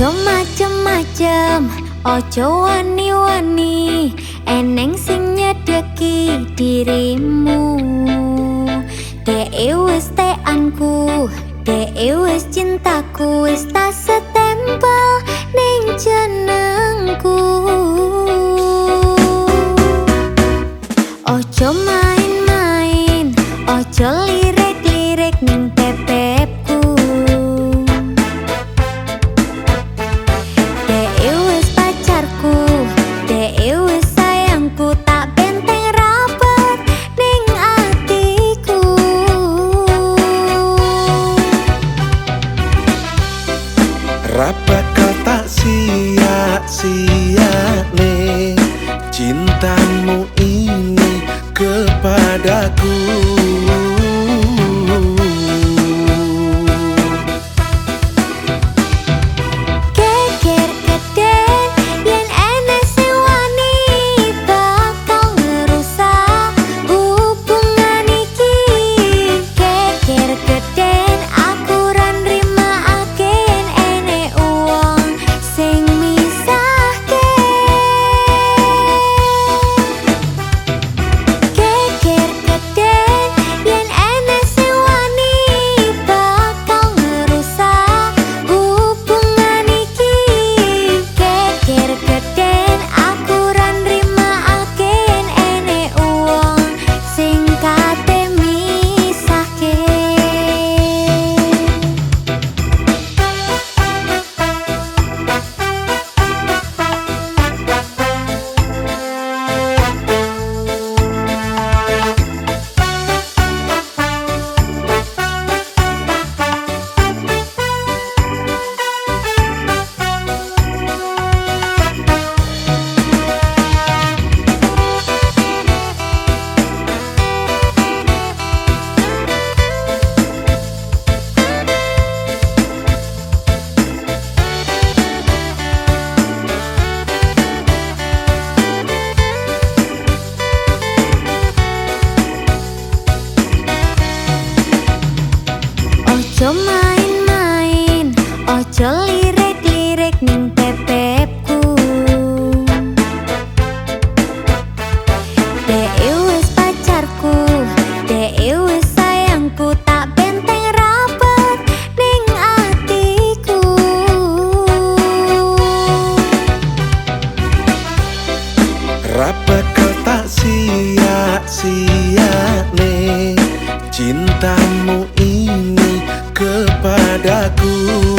Ojo macem-macem, ojo wani-wani Eneng sing nyedeki dirimu. Dek wis teanku, dek wis cintaku Wis tak setempel ning jenengku. Ojo main-main, ojo kepadaku ojo lirik-lirik ning bebekku Dek pacarku, dek sayangku Tak benteng rapet ning atiku. Rapa kau tak sia-sia nih Cintamu ini kepadaku